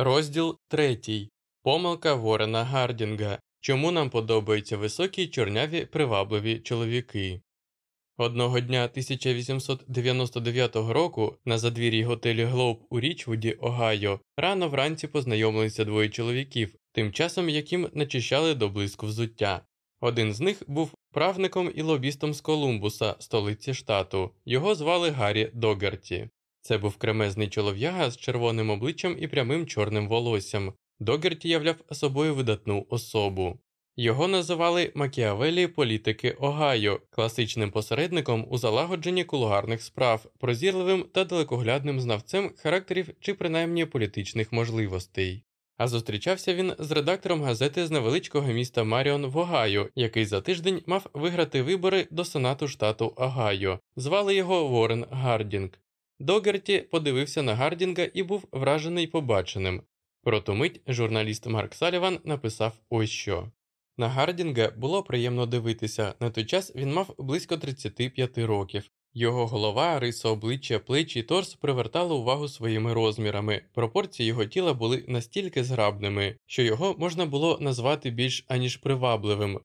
Розділ третій. Помилка Ворена Гардінга. Чому нам подобаються високі, чорняві, привабливі чоловіки? Одного дня 1899 року на задвір'ї готелі Глоуб у Річвуді, Огайо, рано вранці познайомилися двоє чоловіків, тим часом яким начищали до блиску взуття. Один з них був правником і лобістом з Колумбуса, столиці штату. Його звали Гаррі Догерті. Це був кремезний чолов'яга з червоним обличчям і прямим чорним волоссям. Догерті являв собою видатну особу. Його називали Макіавелі політики Огайо, класичним посередником у залагодженні кулуарних справ, прозірливим та далекоглядним знавцем характерів чи принаймні політичних можливостей. А зустрічався він з редактором газети з невеличкого міста Маріон в Огайо, який за тиждень мав виграти вибори до Сенату штату Огайо. Звали його Ворен Гардінг. Догерті подивився на Гардінга і був вражений побаченим. Про ту мить журналіст Марк Саліван написав ось що. На Гардінга було приємно дивитися, на той час він мав близько 35 років. Його голова, риса обличчя, плечі і торс привертали увагу своїми розмірами. Пропорції його тіла були настільки зграбними, що його можна було назвати більш аніж привабливим.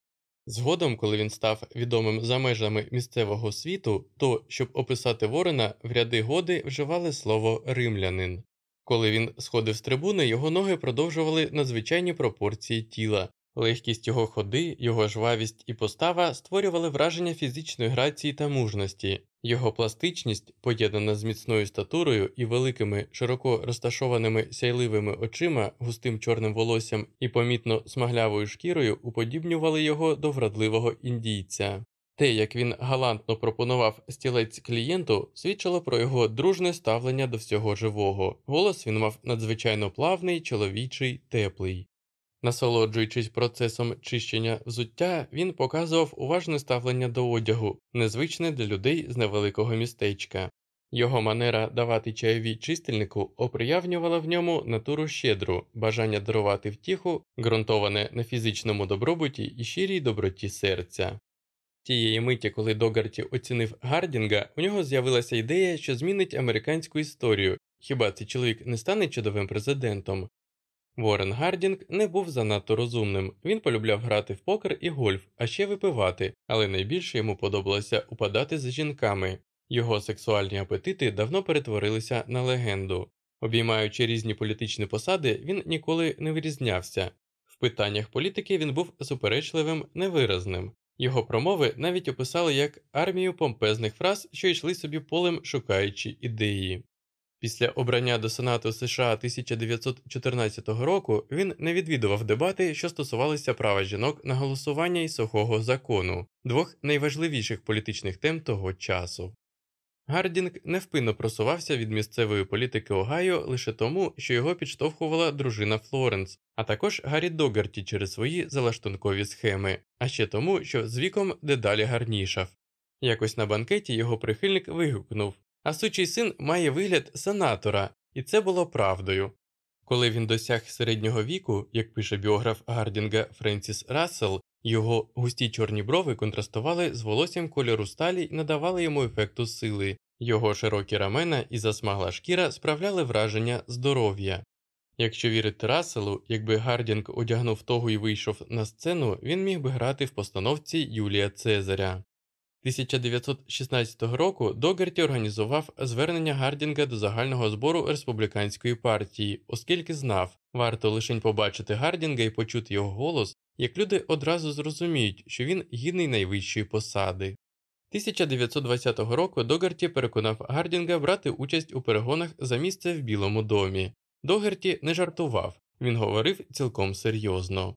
Згодом, коли він став відомим за межами місцевого світу, то, щоб описати Ворона, в ряди годи вживали слово римлянин. Коли він сходив з трибуни, його ноги продовжували надзвичайні пропорції тіла. Легкість його ходи, його жвавість і постава створювали враження фізичної грації та мужності, його пластичність, поєднана з міцною статурою і великими, широко розташованими сяйливими очима, густим чорним волоссям і помітно смаглявою шкірою, уподібнювали його до вродливого індійця. Те, як він галантно пропонував стілець клієнту, свідчило про його дружне ставлення до всього живого. Голос він мав надзвичайно плавний, чоловічий, теплий. Насолоджуючись процесом чищення взуття, він показував уважне ставлення до одягу, незвичне для людей з невеликого містечка. Його манера давати чайові чистильнику оприявнювала в ньому натуру щедру, бажання дарувати втіху, ґрунтоване на фізичному добробуті і щирій доброті серця. Тієї миті, коли Догарті оцінив Гардінга, у нього з'явилася ідея, що змінить американську історію. Хіба цей чоловік не стане чудовим президентом? Ворен Гардінг не був занадто розумним. Він полюбляв грати в покер і гольф, а ще випивати, але найбільше йому подобалося упадати з жінками. Його сексуальні апетити давно перетворилися на легенду. Обіймаючи різні політичні посади, він ніколи не вирізнявся. В питаннях політики він був суперечливим, невиразним. Його промови навіть описали як армію помпезних фраз, що йшли собі полем, шукаючи ідеї. Після обрання до Сенату США 1914 року він не відвідував дебати, що стосувалися права жінок на голосування і сухого закону, двох найважливіших політичних тем того часу. Гардінг невпинно просувався від місцевої політики Огайо лише тому, що його підштовхувала дружина Флоренс, а також Гаррі Догарті через свої залаштункові схеми, а ще тому, що з віком дедалі гарнішав. Якось на банкеті його прихильник вигукнув а сучий син має вигляд сенатора, і це було правдою. Коли він досяг середнього віку, як пише біограф Гардінга Френсіс Рассел, його густі чорні брови контрастували з волоссям кольору сталі і надавали йому ефекту сили, його широкі рамена і засмагла шкіра справляли враження здоров'я. Якщо вірити Расселу, якби Гардінг одягнув того і вийшов на сцену, він міг би грати в постановці Юлія Цезаря. 1916 року Догерті організував звернення Гардінга до загального збору республіканської партії, оскільки знав, варто лише побачити Гардінга і почути його голос, як люди одразу зрозуміють, що він гідний найвищої посади. 1920 року Догерті переконав Гардінга брати участь у перегонах за місце в Білому домі. Догерті не жартував, він говорив цілком серйозно.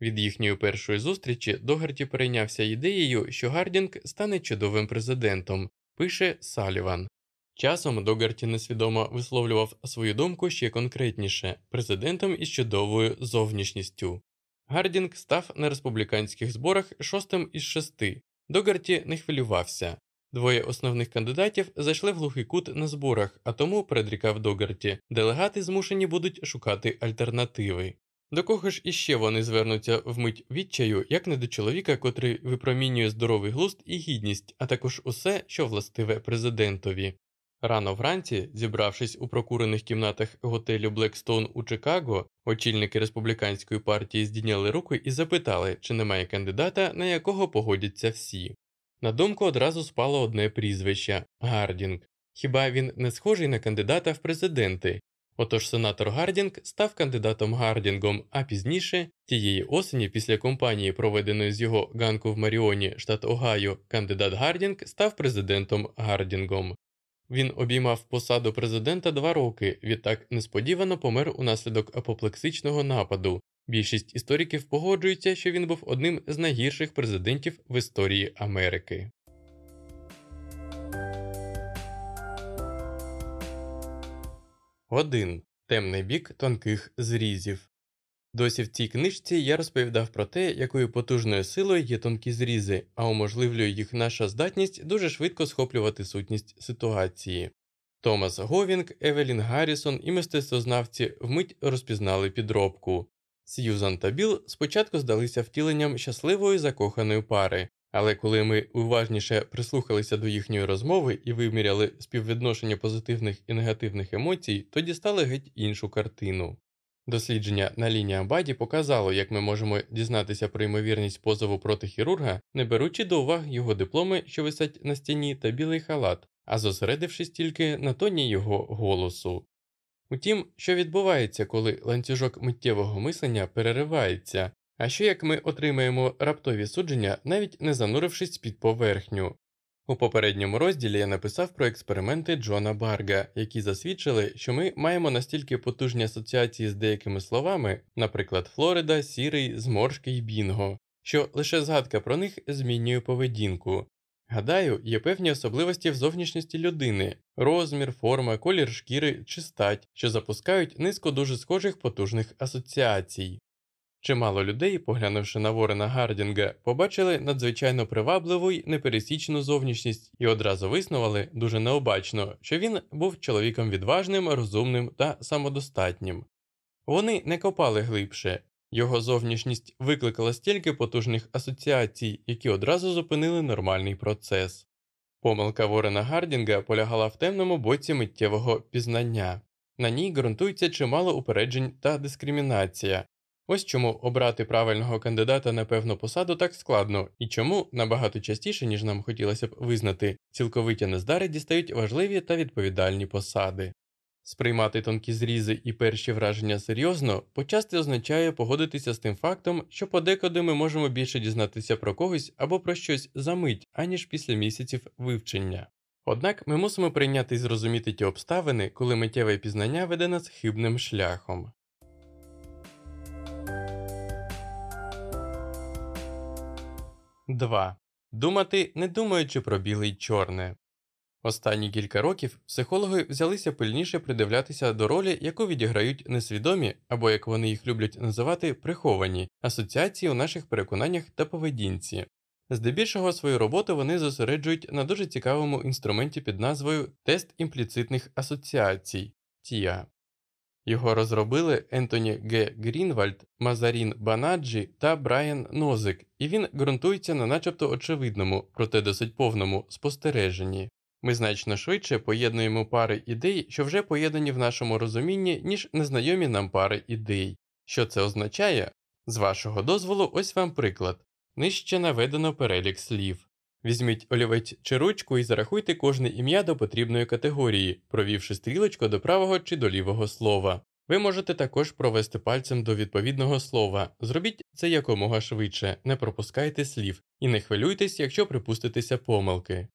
Від їхньої першої зустрічі Догарті перейнявся ідеєю, що Гардінг стане чудовим президентом, пише Саліван. Часом Догарті несвідомо висловлював свою думку ще конкретніше президентом із чудовою зовнішністю. Гардінг став на республіканських зборах шостим із шести. Догарті не хвилювався. Двоє основних кандидатів зайшли в глухий кут на зборах, а тому, предрікав Догарті, делегати змушені будуть шукати альтернативи. До кого ж іще вони звернуться в мить відчаю, як не до чоловіка, котрий випромінює здоровий глузд і гідність, а також усе, що властиве президентові. Рано вранці, зібравшись у прокурених кімнатах готелю Блекстоун у Чикаго, очільники республіканської партії здійняли руки і запитали, чи немає кандидата, на якого погодяться всі. На думку одразу спало одне прізвище Гардінг. Хіба він не схожий на кандидата в президенти? Отож сенатор Гардінг став кандидатом Гардінгом, а пізніше, тієї осені, після кампанії, проведеної з його ганку в Маріоні, штат Огайо, кандидат Гардінг став президентом Гардінгом. Він обіймав посаду президента два роки, відтак несподівано помер унаслідок апоплексичного нападу. Більшість істориків погоджуються, що він був одним з найгірших президентів в історії Америки. Один темний бік тонких зрізів. Досі в цій книжці я розповідав про те, якою потужною силою є тонкі зрізи, а уможливлює їх наша здатність дуже швидко схоплювати сутність ситуації. Томас Говінг, Евелін Гаррісон і мистецтвознавці вмить розпізнали підробку. Сьюзан та Біл спочатку здалися втіленням щасливої закоханої пари, але коли ми уважніше прислухалися до їхньої розмови і виміряли співвідношення позитивних і негативних емоцій, то дістали геть іншу картину. Дослідження на лінії Абаді показало, як ми можемо дізнатися про ймовірність позову проти хірурга, не беручи до уваги його дипломи, що висять на стіні, та білий халат, а зосередившись тільки на тоні його голосу. Утім, що відбувається, коли ланцюжок миттєвого мислення переривається, а що як ми отримаємо раптові судження, навіть не занурившись під поверхню. У попередньому розділі я написав про експерименти Джона Барга, які засвідчили, що ми маємо настільки потужні асоціації з деякими словами, наприклад, Флорида, сірий, зморшки й бінго, що лише згадка про них змінює поведінку. Гадаю, є певні особливості в зовнішності людини, розмір, форма, колір шкіри чи стать, що запускають низку дуже схожих потужних асоціацій. Чимало людей, поглянувши на Ворена Гардінга, побачили надзвичайно привабливу й непересічну зовнішність і одразу виснували дуже необачно, що він був чоловіком відважним, розумним та самодостатнім. Вони не копали глибше, його зовнішність викликала стільки потужних асоціацій, які одразу зупинили нормальний процес. Помилка Ворена Гардінга полягала в темному боці миттєвого пізнання, на ній ґрунтується чимало упереджень та дискримінація. Ось чому обрати правильного кандидата на певну посаду так складно, і чому набагато частіше, ніж нам хотілося б визнати, цілковиті нездари дістають важливі та відповідальні посади. Сприймати тонкі зрізи і перші враження серйозно почасти означає погодитися з тим фактом, що подекуди ми можемо більше дізнатися про когось або про щось за мить, аніж після місяців вивчення. Однак ми мусимо прийняти і зрозуміти ті обставини, коли миттєве пізнання веде нас хибним шляхом. 2. Думати, не думаючи про біле й чорне. Останні кілька років психологи взялися пильніше придивлятися до ролі, яку відіграють несвідомі, або як вони їх люблять називати, приховані асоціації у наших переконаннях та поведінці. Здебільшого свою роботу вони зосереджують на дуже цікавому інструменті під назвою Тест імпліцитних асоціацій TIA. Його розробили Ентоні Г. Грінвальд, Мазарін Банаджі та Брайан Нозик, і він ґрунтується на начебто очевидному, проте досить повному спостереженні. Ми значно швидше поєднуємо пари ідей, що вже поєднані в нашому розумінні, ніж незнайомі нам пари ідей. Що це означає? З вашого дозволу, ось вам приклад. Нижче наведено перелік слів. Візьміть олівець чи ручку і зарахуйте кожне ім'я до потрібної категорії, провівши стрілочку до правого чи до лівого слова. Ви можете також провести пальцем до відповідного слова. Зробіть це якомога швидше, не пропускайте слів і не хвилюйтесь, якщо припуститеся помилки.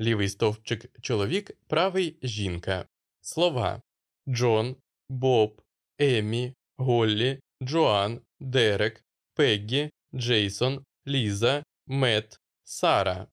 Лівий стовпчик чоловік, правий жінка. Слова Джон, Боб, Емі, Голлі, Джоан, Дерек, Пеггі, Джейсон, Ліза, Мет, Сара.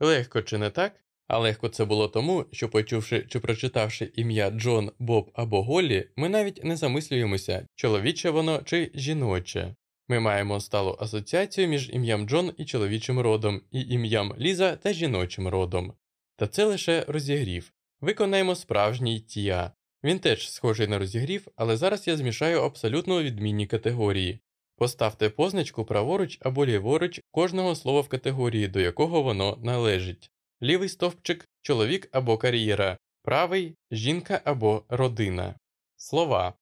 Легко чи не так? А легко це було тому, що, почувши чи прочитавши ім'я Джон, Боб або Голлі, ми навіть не замислюємося, чоловіче воно чи жіноче. Ми маємо сталу асоціацію між ім'ям Джон і чоловічим родом, і ім'ям Ліза та жіночим родом. Та це лише розігрів. Виконаємо справжній тія. Він теж схожий на розігрів, але зараз я змішаю абсолютно відмінні категорії. Поставте позначку праворуч або ліворуч кожного слова в категорії, до якого воно належить. Лівий стовпчик чоловік або кар'єра, правий жінка або родина. Слова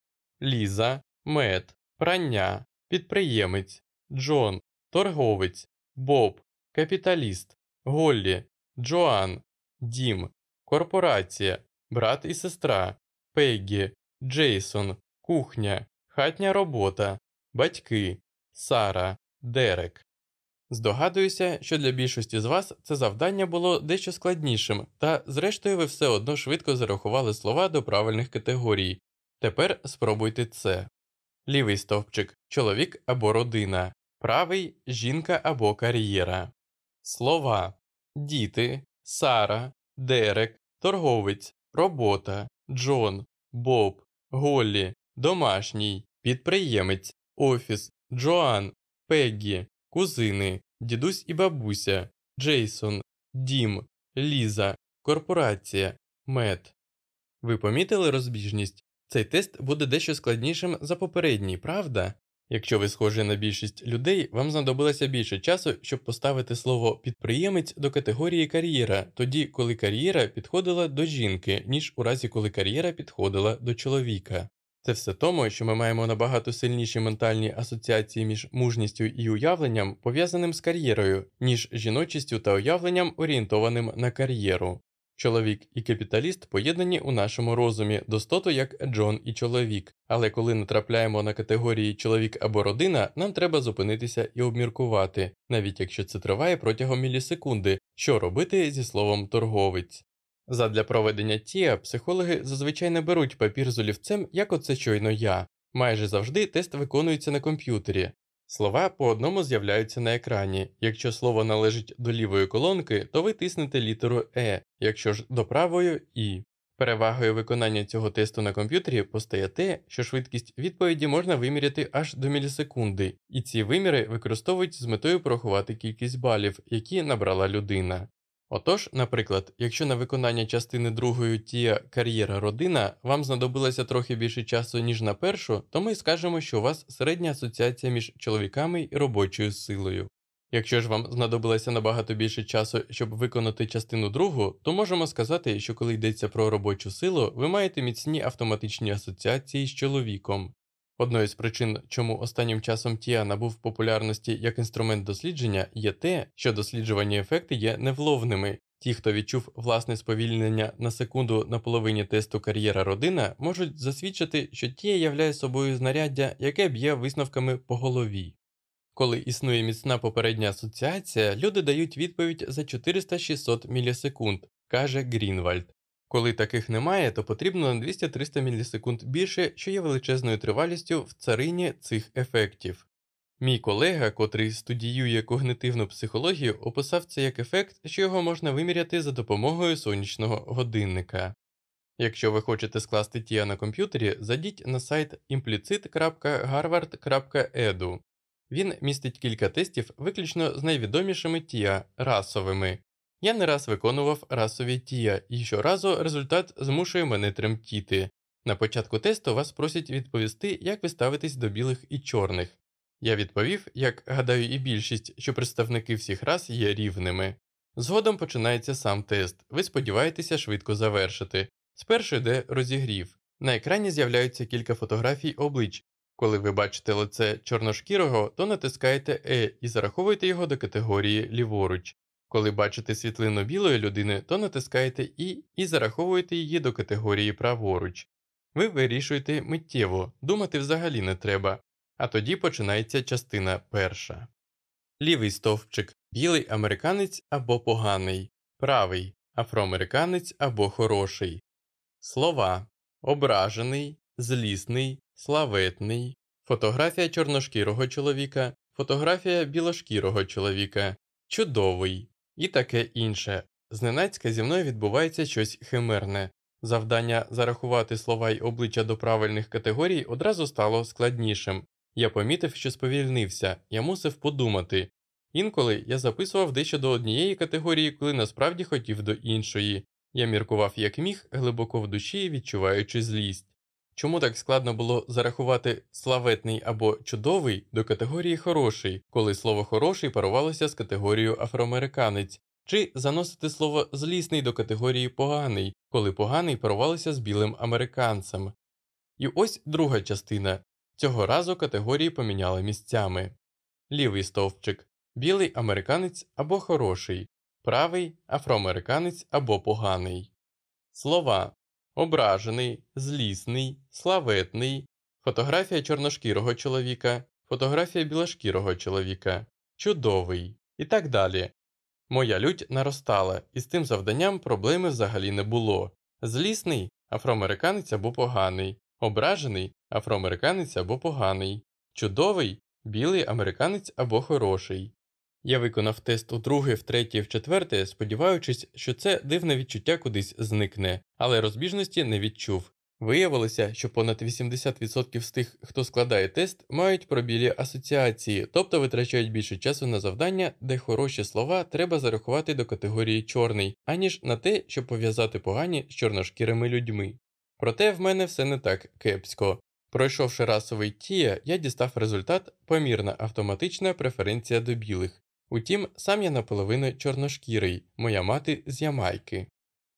Ліза, мед, прання, підприємець, Джон, торговець, Боб, капіталіст, Голлі, Джоан, Дім, корпорація, брат і сестра, Пеггі, Джейсон, кухня, хатня робота, батьки, Сара, Дерек. Здогадуюся, що для більшості з вас це завдання було дещо складнішим, та, зрештою, ви все одно швидко зарахували слова до правильних категорій. Тепер спробуйте це. Лівий стовпчик чоловік або родина, правий жінка або кар'єра. Слова діти, Сара, Дерек, торговець, робота, Джон, Боб, Голлі, домашній, підприємець, офіс, Джоан, Пеггі, кузини, дідусь і бабуся, Джейсон, Дім, Ліза, корпорація, мед. Ви помітили розбіжність? Цей тест буде дещо складнішим за попередній, правда? Якщо ви схожі на більшість людей, вам знадобилося більше часу, щоб поставити слово підприємець до категорії кар'єра, тоді коли кар'єра підходила до жінки, ніж у разі коли кар'єра підходила до чоловіка. Це все тому, що ми маємо набагато сильніші ментальні асоціації між мужністю і уявленням, пов'язаним з кар'єрою, ніж жіночістю та уявленням, орієнтованим на кар'єру. Чоловік і капіталіст поєднані у нашому розумі достото як Джон і чоловік, але коли натрапляємо на категорії чоловік або родина, нам треба зупинитися і обміркувати, навіть якщо це триває протягом мілісекунди, що робити зі словом торговець. Задля проведення тіа психологи зазвичай не беруть папір з олівцем, як оце щойно я. Майже завжди тест виконується на комп'ютері. Слова по одному з'являються на екрані. Якщо слово належить до лівої колонки, то ви тиснете літеру Е, якщо ж до правої І. Перевагою виконання цього тесту на комп'ютері постає те, що швидкість відповіді можна виміряти аж до мілісекунди, і ці виміри використовують з метою порахувати кількість балів, які набрала людина. Отож, наприклад, якщо на виконання частини другої тія кар'єра родина вам знадобилося трохи більше часу, ніж на першу, то ми скажемо, що у вас середня асоціація між чоловіками і робочою силою. Якщо ж вам знадобилося набагато більше часу, щоб виконати частину другу, то можемо сказати, що коли йдеться про робочу силу, ви маєте міцні автоматичні асоціації з чоловіком. Одною з причин, чому останнім часом ТІА набув популярності як інструмент дослідження, є те, що досліджувані ефекти є невловними. Ті, хто відчув власне сповільнення на секунду на половині тесту "кар'єра-родина", можуть засвідчити, що ТІА являє собою знаряддя, яке б'є висновками по голові. Коли існує міцна попередня асоціація, люди дають відповідь за 400-600 мілісекунд, каже Грінвальд. Коли таких немає, то потрібно на 200-300 мілісекунд більше, що є величезною тривалістю в царині цих ефектів. Мій колега, котрий студіює когнитивну психологію, описав це як ефект, що його можна виміряти за допомогою сонячного годинника. Якщо ви хочете скласти TIA на комп'ютері, зайдіть на сайт implicit.harvard.edu. Він містить кілька тестів виключно з найвідомішими TIA расовими. Я не раз виконував расові тія, і щоразу результат змушує мене тремтіти. На початку тесту вас просять відповісти, як ви ставитесь до білих і чорних. Я відповів, як гадаю, і більшість, що представники всіх рас є рівними. Згодом починається сам тест, ви сподіваєтеся швидко завершити. Спершу йде розігрів. На екрані з'являються кілька фотографій облич. Коли ви бачите лице чорношкірого, то натискаєте Е і зараховуєте його до категорії ліворуч. Коли бачите світлину білої людини, то натискаєте І і зараховуєте її до категорії праворуч. Ви вирішуєте миттєво, думати взагалі не треба, а тоді починається частина перша. Лівий стовпчик білий американець або поганий, правий афроамериканець або хороший. Слова ображений, злісний, славетний, фотографія чорношкірого чоловіка, фотографія білошкірого чоловіка, чудовий, і таке інше. Зненацька зі мною відбувається щось химерне. Завдання зарахувати слова й обличчя до правильних категорій одразу стало складнішим. Я помітив, що сповільнився, я мусив подумати. Інколи я записував дещо до однієї категорії, коли насправді хотів до іншої. Я міркував як міг, глибоко в душі відчуваючи злість. Чому так складно було зарахувати славетний або чудовий до категорії хороший, коли слово хороший парувалося з категорією афроамериканець? чи заносити слово злісний до категорії поганий, коли поганий порвалися з білим американцем. І ось друга частина цього разу категорії поміняли місцями лівий стовпчик білий американець або хороший, правий афроамериканець або поганий. Слова ображений, злісний, славетний, фотографія чорношкірого чоловіка, фотографія білошкірого чоловіка, чудовий і так далі. Моя лють наростала, і з тим завданням проблеми взагалі не було. Злісний афроамериканець або поганий, ображений афроамериканець або поганий, чудовий білий американець або хороший. Я виконав тест у друге, втретє, в четверте, сподіваючись, що це дивне відчуття кудись зникне, але розбіжності не відчув. Виявилося, що понад 80% з тих, хто складає тест, мають пробілі асоціації, тобто витрачають більше часу на завдання, де хороші слова треба зарахувати до категорії чорний, аніж на те, щоб пов'язати погані з чорношкірими людьми. Проте в мене все не так кепсько. Пройшовши расовий тія, я дістав результат помірна автоматична преференція до білих. Утім, сам я наполовину чорношкірий, моя мати з Ямайки.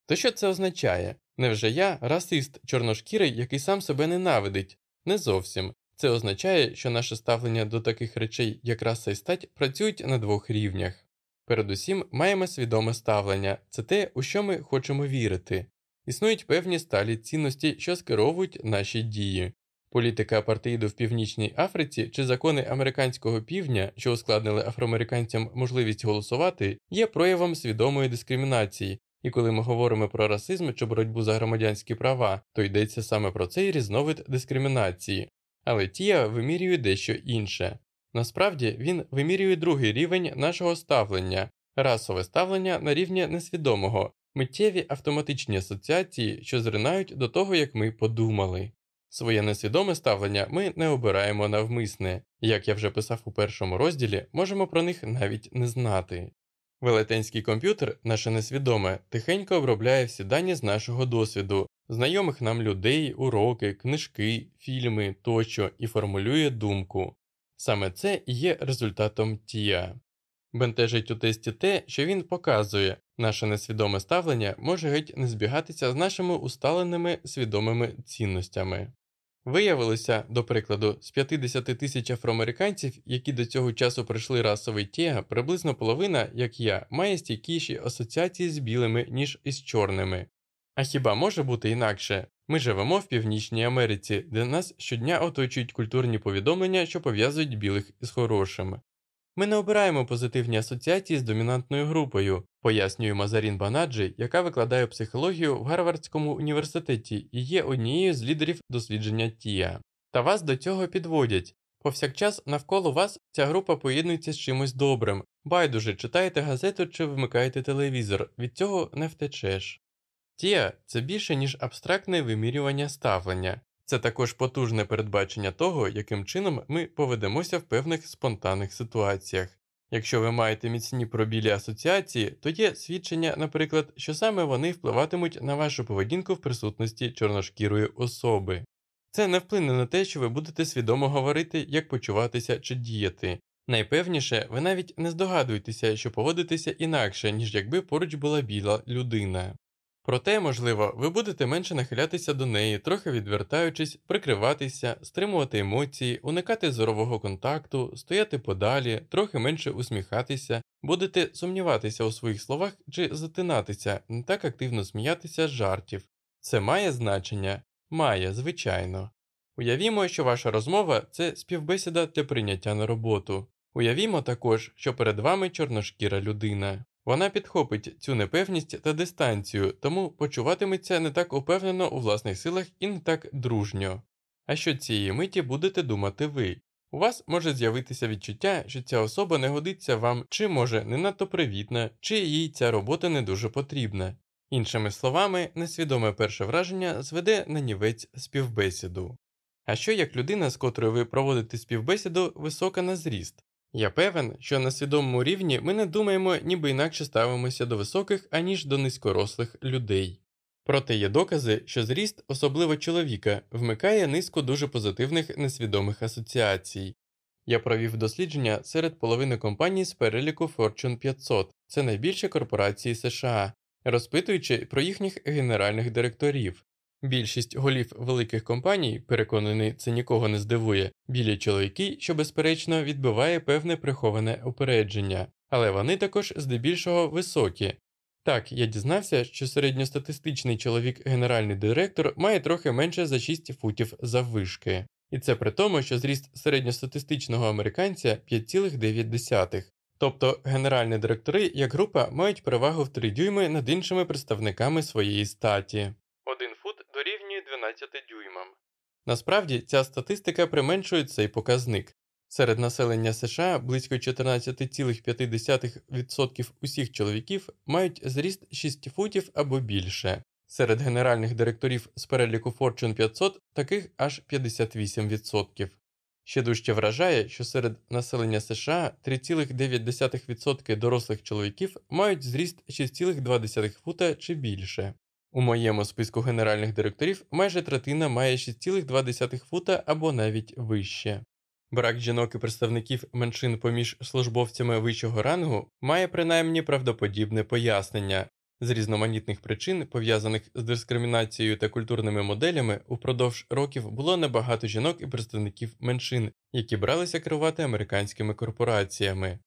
То що це означає? Невже я расист чорношкірий, який сам себе ненавидить? Не зовсім. Це означає, що наше ставлення до таких речей, як раса і стать, працюють на двох рівнях. Передусім, маємо свідоме ставлення це те, у що ми хочемо вірити. Існують певні сталі цінності, що скеровують наші дії. Політика апартеїду в Північній Африці чи закони американського півдня, що ускладнили афроамериканцям можливість голосувати, є проявом свідомої дискримінації, і коли ми говоримо про расизм чи боротьбу за громадянські права, то йдеться саме про цей різновид дискримінації. Але Тія вимірює дещо інше. Насправді він вимірює другий рівень нашого ставлення, расове ставлення на рівні несвідомого, миттєві автоматичні асоціації, що зринають до того, як ми подумали. Своє несвідоме ставлення ми не обираємо навмисне, як я вже писав у першому розділі, можемо про них навіть не знати. Велетенський комп'ютер, наше несвідоме, тихенько обробляє всі дані з нашого досвіду, знайомих нам людей, уроки, книжки, фільми тощо і формулює думку. Саме це і є результатом тія. Бентежить у тесті те, що він показує, наше несвідоме ставлення може геть не збігатися з нашими усталеними свідомими цінностями. Виявилося, до прикладу, з 50 тисяч афроамериканців, які до цього часу пройшли расовий тіга, приблизно половина, як я, має стійкіші асоціації з білими, ніж із чорними. А хіба може бути інакше? Ми живемо в Північній Америці, де нас щодня оточують культурні повідомлення, що пов'язують білих із хорошими. Ми не обираємо позитивні асоціації з домінантною групою, пояснює Мазарін Банаджі, яка викладає психологію в Гарвардському університеті і є однією з лідерів дослідження Тія. Та вас до цього підводять. Повсякчас навколо вас ця група поєднується з чимось добрим, байдуже читаєте газету чи вмикаєте телевізор, від цього не втечеш. Тія це більше, ніж абстрактне вимірювання ставлення, це також потужне передбачення того, яким чином ми поведемося в певних спонтанних ситуаціях. Якщо ви маєте міцні пробілі асоціації, то є свідчення, наприклад, що саме вони впливатимуть на вашу поведінку в присутності чорношкірої особи. Це не вплине на те, що ви будете свідомо говорити, як почуватися чи діяти. Найпевніше, ви навіть не здогадуєтеся, що поводитеся інакше, ніж якби поруч була біла людина. Проте, можливо, ви будете менше нахилятися до неї, трохи відвертаючись, прикриватися, стримувати емоції, уникати зорового контакту, стояти подалі, трохи менше усміхатися, будете сумніватися у своїх словах чи затинатися, не так активно сміятися з жартів. Це має значення? Має, звичайно. Уявімо, що ваша розмова це співбесіда для прийняття на роботу. Уявімо також, що перед вами чорношкіра людина. Вона підхопить цю непевність та дистанцію, тому почуватиметься не так упевнено у власних силах і не так дружньо. А що цієї миті будете думати ви? У вас може з'явитися відчуття, що ця особа не годиться вам, чи може не надто привітна, чи їй ця робота не дуже потрібна. Іншими словами, несвідоме перше враження зведе на нівець співбесіду. А що як людина, з котрою ви проводите співбесіду, висока на зріст? Я певен, що на свідомому рівні ми не думаємо, ніби інакше ставимося до високих, аніж до низькорослих людей. Проте є докази, що зріст, особливо чоловіка, вмикає низку дуже позитивних несвідомих асоціацій. Я провів дослідження серед половини компаній з переліку Fortune 500, це найбільші корпорації США, розпитуючи про їхніх генеральних директорів. Більшість голів великих компаній, переконаний, це нікого не здивує, білі чоловіки, що безперечно відбиває певне приховане упередження, але вони також здебільшого високі. Так, я дізнався, що середньостатистичний чоловік генеральний директор має трохи менше за 6 футів заввишки. І це при тому, що зріст середньостатистичного американця 5,9. Тобто генеральні директори як група мають перевагу в 3 дюйми над іншими представниками своєї статі. 1 фут дорівнює 12 дюймам. Насправді ця статистика применшує цей показник. Серед населення США близько 14,5% усіх чоловіків мають зріст 6 футів або більше. Серед генеральних директорів з переліку Fortune 500 таких аж 58%. Ще дужче вражає, що серед населення США 3,9% дорослих чоловіків мають зріст 6,2 фута чи більше. У моєму списку генеральних директорів майже третина має 6,2 фута або навіть вище. Брак жінок і представників меншин поміж службовцями вищого рангу має принаймні правдоподібне пояснення, з різноманітних причин, пов'язаних з дискримінацією та культурними моделями, упродовж років було небагато жінок і представників меншин, які бралися керувати американськими корпораціями.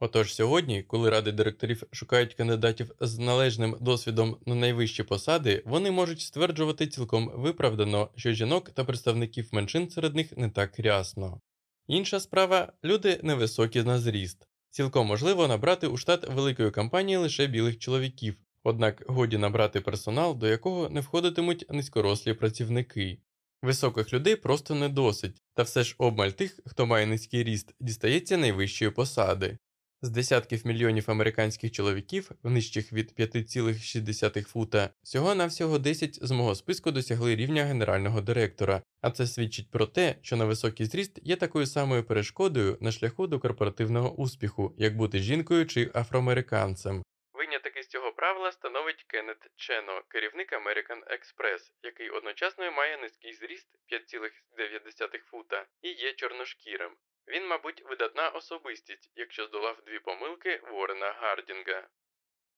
Отож сьогодні, коли ради директорів шукають кандидатів з належним досвідом на найвищі посади, вони можуть стверджувати цілком виправдано, що жінок та представників меншин серед них не так рясно. Інша справа люди невисокі на зріст. Цілком можливо набрати у штат великої компанії лише білих чоловіків, однак годі набрати персонал, до якого не входитимуть низькорослі працівники. Високих людей просто не досить, та все ж обмаль тих, хто має низький ріст, дістається найвищої посади. З десятків мільйонів американських чоловіків, нижчих від 5,6 фута, всього навсього 10 з мого списку досягли рівня генерального директора, а це свідчить про те, що на високий зріст є такою самою перешкодою на шляху до корпоративного успіху, як бути жінкою чи афроамериканцем. Виняток із цього правила становить Кеннет Чено, керівник American Express, який одночасно має низький зріст 5,9 фута і є чорношкірим. Він, мабуть, видатна особистість, якщо здолав дві помилки Ворена Гардінга.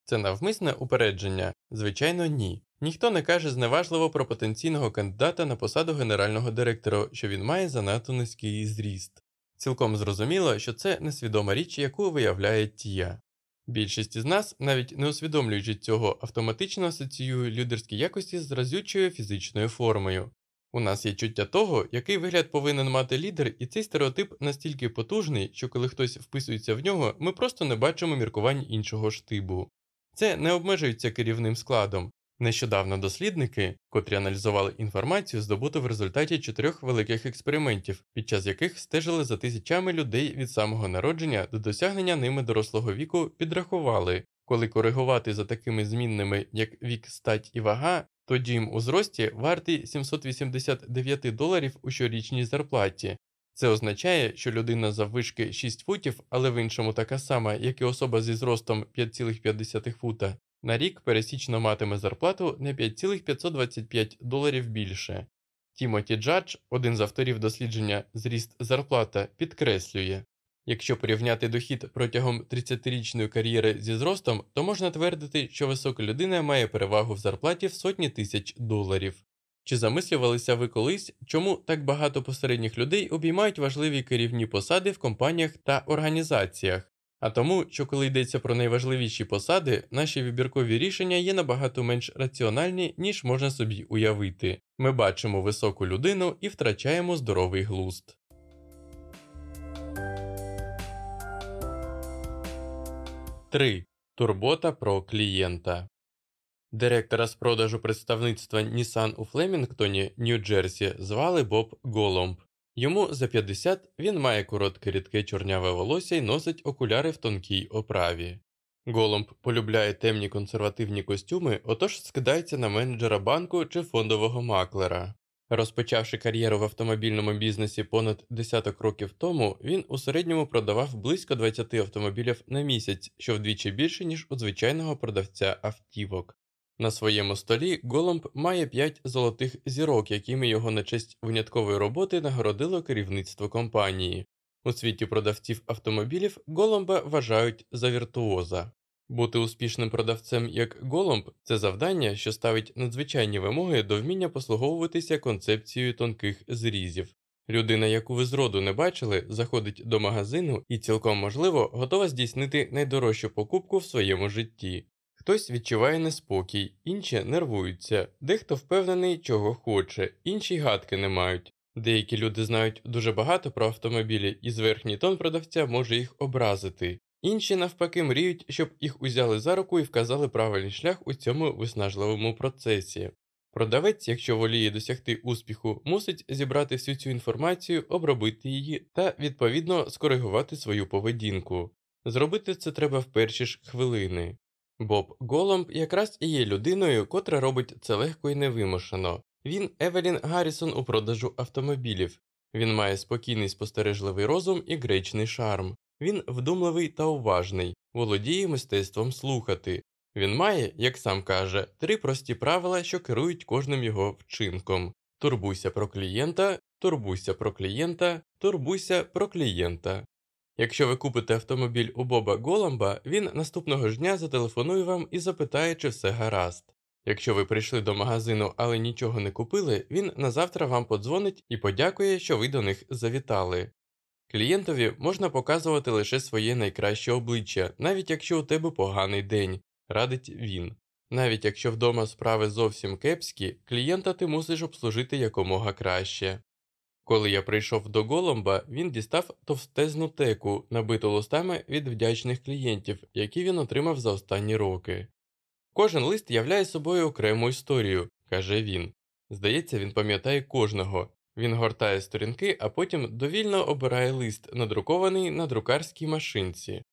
Це навмисне упередження? Звичайно, ні. Ніхто не каже зневажливо про потенційного кандидата на посаду генерального директора, що він має занадто низький зріст. Цілком зрозуміло, що це несвідома річ, яку виявляє Тія. Більшість із нас, навіть не усвідомлюючи цього, автоматично асоціює лідерські якості з разючою фізичною формою. У нас є чуття того, який вигляд повинен мати лідер, і цей стереотип настільки потужний, що коли хтось вписується в нього, ми просто не бачимо міркувань іншого штибу. Це не обмежується керівним складом. Нещодавно дослідники, котрі аналізували інформацію, здобуту в результаті чотирьох великих експериментів, під час яких стежили за тисячами людей від самого народження до досягнення ними дорослого віку, підрахували, коли коригувати за такими змінними, як вік, стать і вага, то дім у зрості вартий 789 доларів у щорічній зарплаті. Це означає, що людина заввишки 6 футів, але в іншому така сама, як і особа зі зростом 5,5 фута, на рік пересічно матиме зарплату на 5,525 доларів більше. Тімоті Джадж, один з авторів дослідження Зріст зарплата, підкреслює якщо порівняти дохід протягом 30-річної кар'єри зі зростом, то можна твердити, що висока людина має перевагу в зарплаті в сотні тисяч доларів. Чи замислювалися ви колись, чому так багато посередніх людей обіймають важливі керівні посади в компаніях та організаціях? А тому, що коли йдеться про найважливіші посади, наші вибіркові рішення є набагато менш раціональні, ніж можна собі уявити. Ми бачимо високу людину і втрачаємо здоровий глузд. Три. Турбота про клієнта. Директора з продажу представництва Nissan у Флемінгтоні, Нью-Джерсі, звали Боб Голомб. Йому за 50 він має коротке рідке чорняве волосся і носить окуляри в тонкій оправі. Голомб полюбляє темні консервативні костюми, отож скидається на менеджера банку чи фондового маклера. Розпочавши кар'єру в автомобільному бізнесі понад десяток років тому, він у середньому продавав близько 20 автомобілів на місяць, що вдвічі більше, ніж у звичайного продавця автівок. На своєму столі Голомб має п'ять золотих зірок, якими його на честь виняткової роботи нагородило керівництво компанії. У світі продавців автомобілів Голомба вважають за віртуоза. Бути успішним продавцем як Голомб це завдання, що ставить надзвичайні вимоги до вміння послуговуватися концепцією тонких зрізів. Людина, яку ви зроду не бачили, заходить до магазину і цілком можливо готова здійснити найдорожчу покупку в своєму житті. Хтось відчуває неспокій, інші нервуються, дехто впевнений, чого хоче, інші гадки не мають. Деякі люди знають дуже багато про автомобілі, і зверхній тон продавця може їх образити. Інші, навпаки, мріють, щоб їх узяли за руку і вказали правильний шлях у цьому виснажливому процесі. Продавець, якщо воліє досягти успіху, мусить зібрати всю цю інформацію, обробити її та відповідно скоригувати свою поведінку. Зробити це треба в перші ж хвилини. Боб Голомб якраз і є людиною, котра робить це легко і невимушено. Він Евелін Гаррісон у продажу автомобілів. Він має спокійний спостережливий розум і гречний шарм. Він вдумливий та уважний, володіє мистецтвом слухати. Він має, як сам каже, три прості правила, що керують кожним його вчинком: турбуйся про клієнта, турбуйся про клієнта, турбуйся про клієнта. Якщо ви купите автомобіль у Боба Голамба, він наступного ж дня зателефонує вам і запитає, чи все гаразд. Якщо ви прийшли до магазину, але нічого не купили, він назавтра вам подзвонить і подякує, що ви до них завітали. Клієнтові можна показувати лише своє найкраще обличчя, навіть якщо у тебе поганий день, радить він. Навіть якщо вдома справи зовсім кепські, клієнта ти мусиш обслужити якомога краще. Коли я прийшов до Голомба, він дістав товстезну теку, набиту листами від вдячних клієнтів, які він отримав за останні роки. Кожен лист являє собою окрему історію, каже він. Здається, він пам'ятає кожного. Він гортає сторінки, а потім довільно обирає лист, надрукований на друкарській машинці.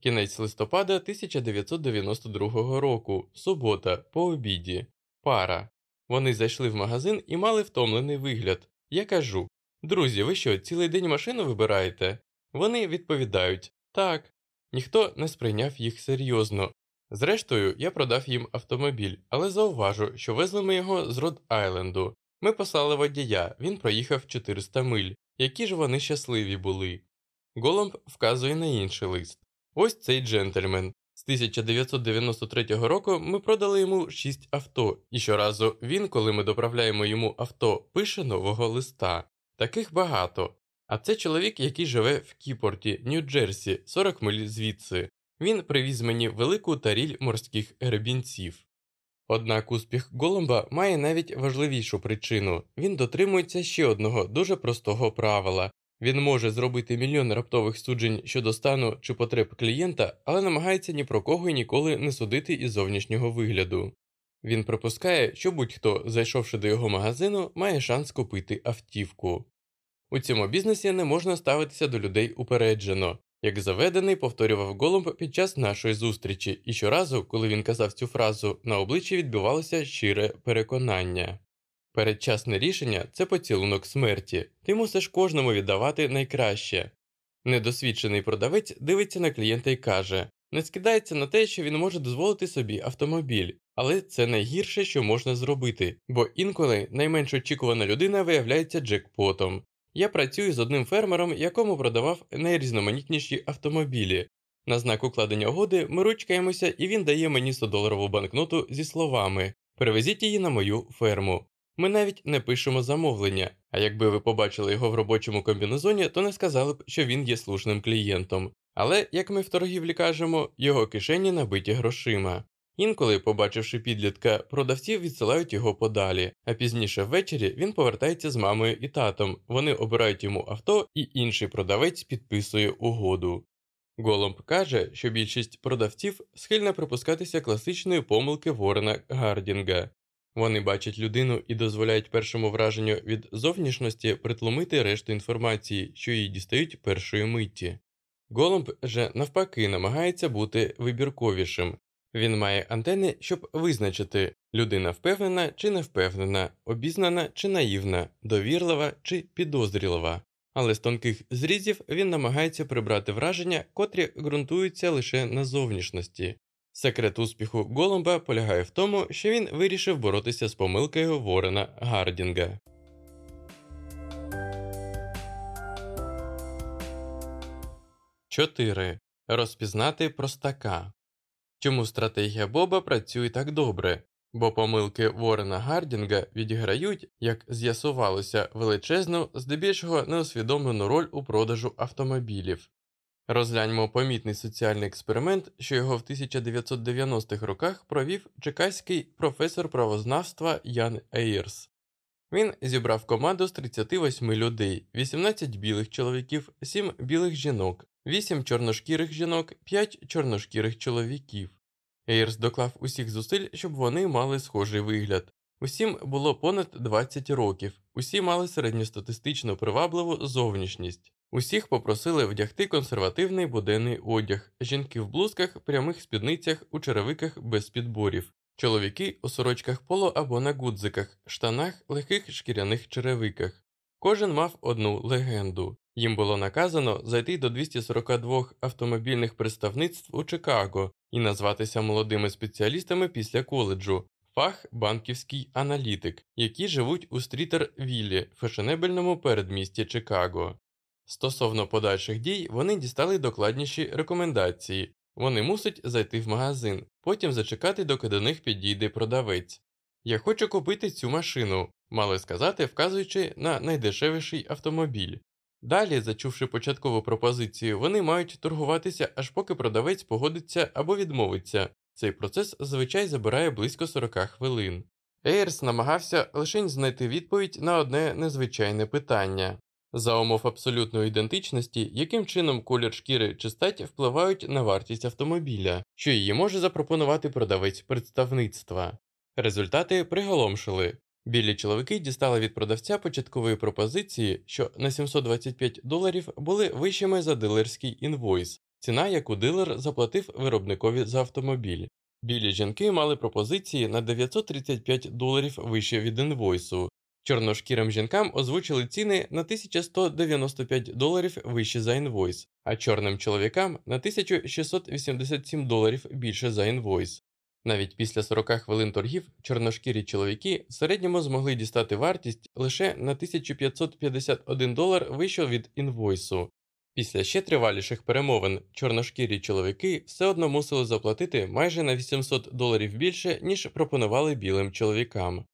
Кінець листопада 1992 року, субота, по обіді, пара. Вони зайшли в магазин і мали втомлений вигляд. Я кажу Друзі, ви що, цілий день машину вибираєте? Вони відповідають так. Ніхто не сприйняв їх серйозно. Зрештою, я продав їм автомобіль, але зауважу, що везли ми його з Род Айленду. Ми послали водія, він проїхав 400 миль. Які ж вони щасливі були. Голомб вказує на інший лист. Ось цей джентльмен. З 1993 року ми продали йому 6 авто, і щоразу він, коли ми доправляємо йому авто, пише нового листа. Таких багато. А це чоловік, який живе в Кіпорті, Нью-Джерсі, 40 миль звідси. Він привіз мені велику таріль морських гребінців. Однак успіх Голомба має навіть важливішу причину він дотримується ще одного дуже простого правила він може зробити мільйон раптових суджень щодо стану чи потреб клієнта, але намагається ні про кого і ніколи не судити із зовнішнього вигляду. Він припускає, що будь-хто, зайшовши до його магазину, має шанс купити автівку. У цьому бізнесі не можна ставитися до людей упереджено, як заведений повторював Голумб під час нашої зустрічі, і щоразу, коли він казав цю фразу, на обличчі відбувалося щире переконання. Передчасне рішення це поцілунок смерті, ти мусиш кожному віддавати найкраще. Недосвідчений продавець дивиться на клієнта і каже не скидається на те, що він може дозволити собі автомобіль, але це найгірше, що можна зробити, бо інколи найменш очікувана людина виявляється джекпотом. Я працюю з одним фермером, якому продавав найрізноманітніші автомобілі. На знак укладення угоди ми ручкаємося, і він дає мені 100-доларову банкноту зі словами Перевезіть її на мою ферму. Ми навіть не пишемо замовлення, а якби ви побачили його в робочому комбінезоні, то не сказали б, що він є слушним клієнтом. Але, як ми в торгівлі кажемо, його кишені набиті грошима. Інколи, побачивши підлітка, продавці відсилають його подалі, а пізніше ввечері він повертається з мамою і татом, вони обирають йому авто, і інший продавець підписує угоду. Голомб каже, що більшість продавців схильна припускатися класичної помилки Ворена Гардінга. Вони бачать людину і дозволяють першому враженню від зовнішності притлумити решту інформації, що їй дістають першої митті. Голомб же навпаки намагається бути вибірковішим. Він має антени, щоб визначити людина впевнена чи не впевнена, обізнана чи наївна, довірлива чи підозрілива. Але з тонких зрізів він намагається прибрати враження, котрі ґрунтуються лише на зовнішності. Секрет успіху Голомба полягає в тому, що він вирішив боротися з помилкою Ворена Гардінга. 4. Розпізнати простака. Чому стратегія Боба працює так добре? Бо помилки Ворена Гардінга відіграють, як з'ясувалося, величезну, здебільшого неусвідомлену роль у продажу автомобілів. Розгляньмо помітний соціальний експеримент, що його в 1990-х роках провів чекаський професор правознавства Ян Ейерс. Він зібрав команду з 38 людей, 18 білих чоловіків, 7 білих жінок, 8 чорношкірих жінок, 5 чорношкірих чоловіків. Ейрс доклав усіх зусиль, щоб вони мали схожий вигляд. Усім було понад 20 років, усі мали середньостатистично привабливу зовнішність. Усіх попросили вдягти консервативний буденний одяг, жінки в блузках, прямих спідницях, у черевиках без підборів, чоловіки у сорочках поло або на гудзиках, штанах, легких шкіряних черевиках. Кожен мав одну легенду. Їм було наказано зайти до 242 автомобільних представництв у Чикаго і назватися молодими спеціалістами після коледжу, фах банківський аналітик, які живуть у Стрітер Віллі, фешенебельному передмісті Чикаго. Стосовно подальших дій, вони дістали докладніші рекомендації. Вони мусять зайти в магазин, потім зачекати, доки до них підійде продавець. Я хочу купити цю машину, мали сказати, вказуючи на найдешевіший автомобіль. Далі, зачувши початкову пропозицію, вони мають торгуватися, аж поки продавець погодиться або відмовиться. Цей процес зазвичай забирає близько 40 хвилин. Ейрс намагався лише знайти відповідь на одне незвичайне питання за умов абсолютної ідентичності, яким чином колір шкіри чи стать впливають на вартість автомобіля, що її може запропонувати продавець представництва. Результати приголомшили. Білі чоловіки дістали від продавця початкової пропозиції, що на 725 доларів були вищими за дилерський інвойс, ціна, яку дилер заплатив виробникові за автомобіль. Білі жінки мали пропозиції на 935 доларів вище від інвойсу. Чорношкірим жінкам озвучили ціни на 1195 доларів вище за інвойс, а чорним чоловікам на 1687 доларів більше за інвойс. Навіть після 40 хвилин торгів чорношкірі чоловіки в середньому змогли дістати вартість лише на 1551 долар вище від інвойсу. Після ще триваліших перемовин чорношкірі чоловіки все одно мусили заплатити майже на 800 доларів більше, ніж пропонували білим чоловікам.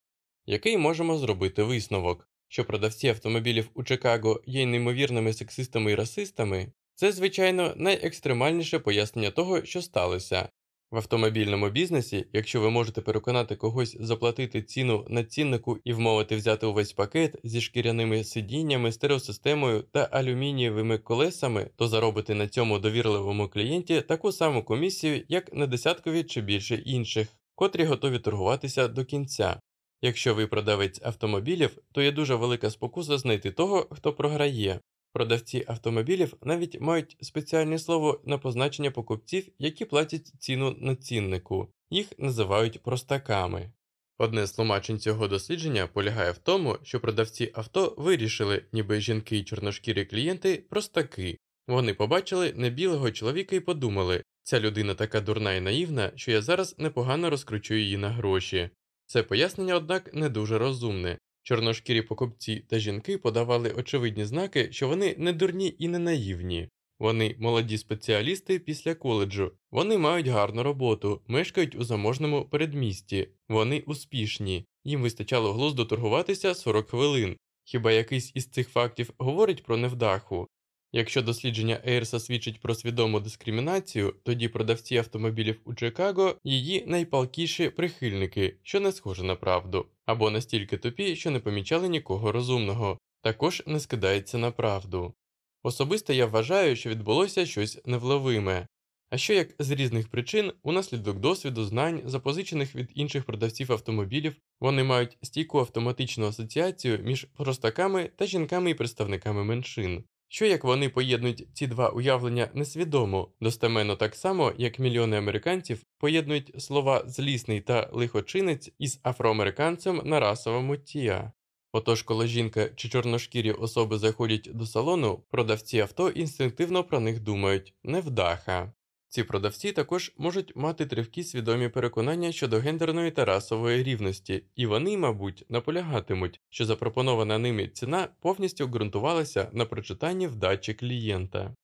Який можемо зробити висновок, що продавці автомобілів у Чикаго є неймовірними сексистами і расистами, це, звичайно, найекстремальніше пояснення того, що сталося. В автомобільному бізнесі, якщо ви можете переконати когось заплатити ціну на ціннику і вмовити взяти увесь пакет зі шкіряними сидіннями, стереосистемою та алюмінієвими колесами, то заробите на цьому довірливому клієнті таку саму комісію, як на десяткові чи більше інших, котрі готові торгуватися до кінця. Якщо ви продавець автомобілів, то є дуже велика спокуса знайти того, хто програє. Продавці автомобілів навіть мають спеціальне слово на позначення покупців, які платять ціну на ціннику, їх називають простаками. Одне з тлумачень цього дослідження полягає в тому, що продавці авто вирішили, ніби жінки і чорношкірі клієнти простаки. Вони побачили небілого чоловіка і подумали, ця людина така дурна і наївна, що я зараз непогано розкручу її на гроші. Це пояснення, однак, не дуже розумне. Чорношкірі покупці та жінки подавали очевидні знаки, що вони не дурні і не наївні. Вони молоді спеціалісти після коледжу, вони мають гарну роботу, мешкають у заможному передмісті, вони успішні, їм вистачало глузду торгуватися 40 хвилин. Хіба якийсь із цих фактів говорить про невдаху? Якщо дослідження Ейрса свідчить про свідому дискримінацію, тоді продавці автомобілів у Чикаго її найпалкіші прихильники, що не схоже на правду, або настільки тупі, що не помічали нікого розумного, також не скидається на правду. Особисто я вважаю, що відбулося щось невловиме. А що як з різних причин, унаслідок досвіду, знань, запозичених від інших продавців автомобілів, вони мають стійку автоматичну асоціацію між простаками та жінками і представниками меншин. Що як вони поєднують ці два уявлення несвідомо, достеменно так само, як мільйони американців поєднують слова злісний та лихочинець із афроамериканцем на расовому тіа. Отож, коли жінка чи чорношкірі особи заходять до салону, продавці авто інстинктивно про них думають невдаха. Ці продавці також можуть мати тривкі свідомі переконання щодо гендерної та расової рівності, і вони, мабуть, наполягатимуть, що запропонована ними ціна повністю ґрунтувалася на прочитанні вдачі клієнта.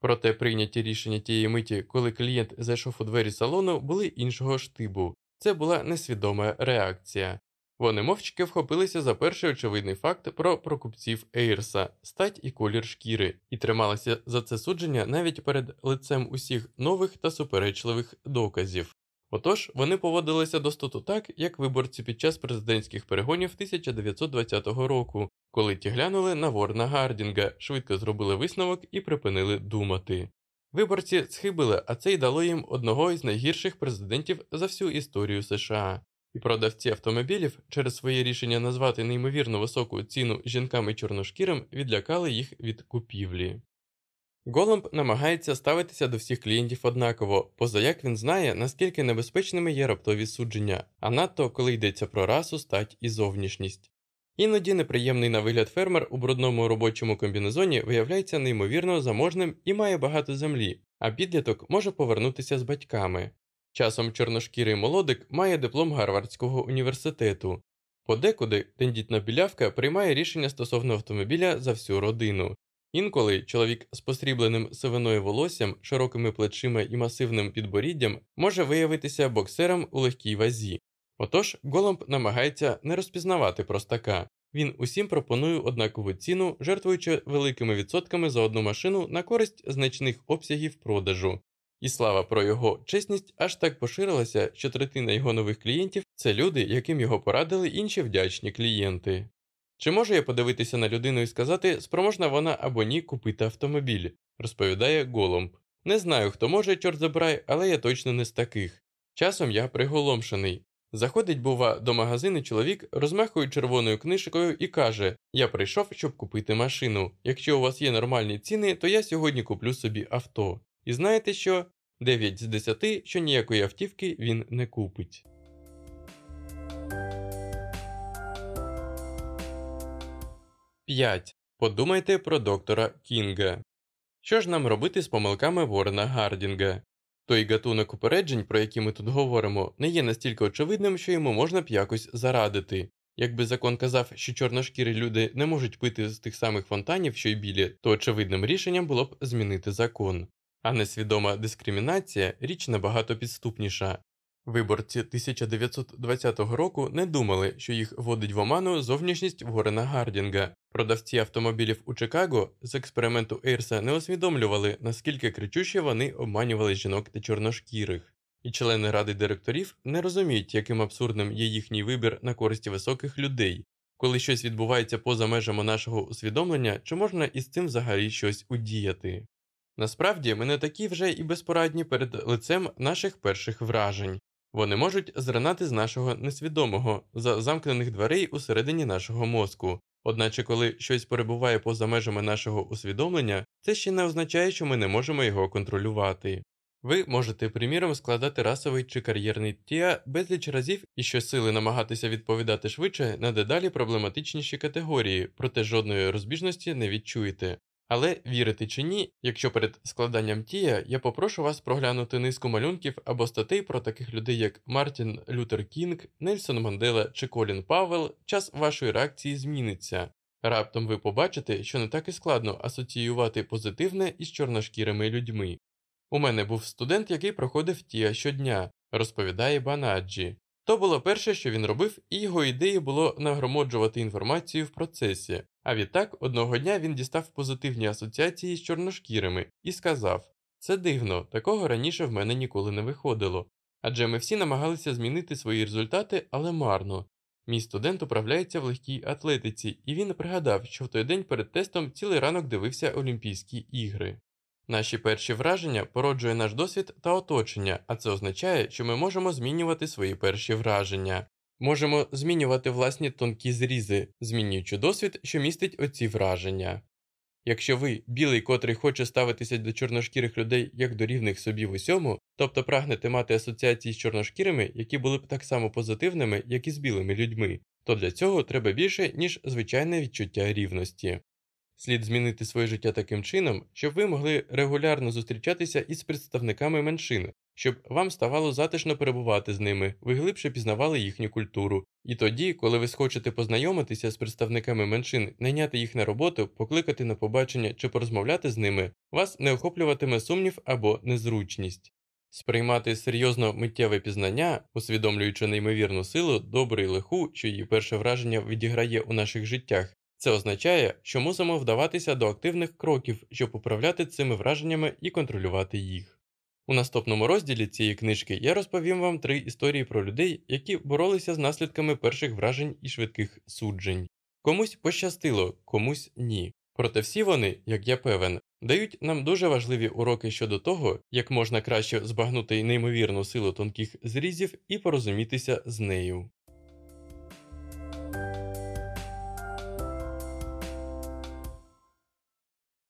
Проте прийняті рішення тієї миті, коли клієнт зайшов у двері салону, були іншого штибу. Це була несвідома реакція. Вони мовчки вхопилися за перший очевидний факт про прокупців Ейрса, стать і колір шкіри, і трималися за це судження навіть перед лицем усіх нових та суперечливих доказів. Отож, вони поводилися до стоту так, як виборці під час президентських перегонів 1920 року, коли ті глянули на Ворна Гардінга, швидко зробили висновок і припинили думати. Виборці схибили, а це й дало їм одного із найгірших президентів за всю історію США. І продавці автомобілів через своє рішення назвати неймовірно високу ціну жінкам і чорношкірим відлякали їх від купівлі. Голомб намагається ставитися до всіх клієнтів однаково, поза як він знає, наскільки небезпечними є раптові судження, а надто коли йдеться про расу, стать і зовнішність. Іноді неприємний на вигляд фермер у брудному робочому комбінезоні виявляється неймовірно заможним і має багато землі, а підліток може повернутися з батьками. Часом чорношкірий молодик має диплом Гарвардського університету. Подекуди тендітна білявка приймає рішення стосовно автомобіля за всю родину. Інколи чоловік з посрібленим сивиною волоссям, широкими плечима і масивним підборіддям може виявитися боксером у легкій вазі. Отож, Голомб намагається не розпізнавати простака. Він усім пропонує однакову ціну, жертвуючи великими відсотками за одну машину на користь значних обсягів продажу. І слава про його чесність аж так поширилася, що третина його нових клієнтів це люди, яким його порадили інші вдячні клієнти. Чи можу я подивитися на людину і сказати, спроможна вона або ні купити автомобіль, розповідає Голомб. Не знаю, хто може, чорт забирай, але я точно не з таких. Часом я приголомшений. Заходить, бува, до магазину чоловік, розмахує червоною книжкою і каже: Я прийшов, щоб купити машину. Якщо у вас є нормальні ціни, то я сьогодні куплю собі авто. І знаєте що? 9 з 10, що ніякої автівки він не купить. 5. Подумайте про доктора Кінга. Що ж нам робити з помилками Ворена Гардінга? Той гатунок упереджень, про які ми тут говоримо, не є настільки очевидним, що йому можна б якось зарадити. Якби закон казав, що чорношкірі люди не можуть пити з тих самих фонтанів, що й білі, то очевидним рішенням було б змінити закон. А несвідома дискримінація річ набагато підступніша. Виборці 1920 року не думали, що їх вводить в оману зовнішність Ворена Гардінга. Продавці автомобілів у Чикаго з експерименту Ейрса не усвідомлювали, наскільки кричуще вони обманювали жінок та чорношкірих. І члени ради директорів не розуміють, яким абсурдним є їхній вибір на користь високих людей. Коли щось відбувається поза межами нашого усвідомлення, чи можна із цим взагалі щось удіяти? Насправді ми не такі вже і безпорадні перед лицем наших перших вражень. Вони можуть зранати з нашого несвідомого, за замкнених дверей усередині нашого мозку. Одначе, коли щось перебуває поза межами нашого усвідомлення, це ще не означає, що ми не можемо його контролювати. Ви можете, приміром, складати расовий чи кар'єрний тіа безліч разів і щосили намагатися відповідати швидше на дедалі проблематичніші категорії, проте жодної розбіжності не відчуєте. Але вірите чи ні, якщо перед складанням тія я попрошу вас проглянути низку малюнків або статей про таких людей, як Мартін Лютер Кінг, Нельсон Мандела чи Колін Павел, час вашої реакції зміниться. Раптом ви побачите, що не так і складно асоціювати позитивне із чорношкірими людьми. У мене був студент, який проходив тія щодня, розповідає Банаджі. То було перше, що він робив, і його ідеєю було нагромоджувати інформацію в процесі. А відтак одного дня він дістав позитивні асоціації з чорношкірими і сказав: Це дивно, такого раніше в мене ніколи не виходило. Адже ми всі намагалися змінити свої результати, але марно. Мій студент управляється в легкій атлетиці, і він пригадав, що в той день перед тестом цілий ранок дивився Олімпійські ігри. Наші перші враження породжує наш досвід та оточення, а це означає, що ми можемо змінювати свої перші враження. Можемо змінювати власні тонкі зрізи, змінюючи досвід, що містить оці враження. Якщо ви, білий, котрий хоче ставитися до чорношкірих людей як до рівних собі в усьому, тобто прагнете мати асоціації з чорношкірими, які були б так само позитивними, як і з білими людьми, то для цього треба більше, ніж звичайне відчуття рівності. Слід змінити своє життя таким чином, щоб ви могли регулярно зустрічатися із представниками меншин, щоб вам ставало затишно перебувати з ними, ви глибше пізнавали їхню культуру. І тоді, коли ви схочете познайомитися з представниками меншин, найняти їх на роботу, покликати на побачення чи порозмовляти з ними, вас не охоплюватиме сумнів або незручність. Сприймати серйозно миттєве пізнання, усвідомлюючи неймовірну силу, добру і лиху, що її перше враження відіграє у наших життях, це означає, що мусимо вдаватися до активних кроків, щоб управляти цими враженнями і контролювати їх. У наступному розділі цієї книжки я розповім вам три історії про людей, які боролися з наслідками перших вражень і швидких суджень. Комусь пощастило, комусь ні. Проте всі вони, як я певен, дають нам дуже важливі уроки щодо того, як можна краще збагнути неймовірну силу тонких зрізів і порозумітися з нею.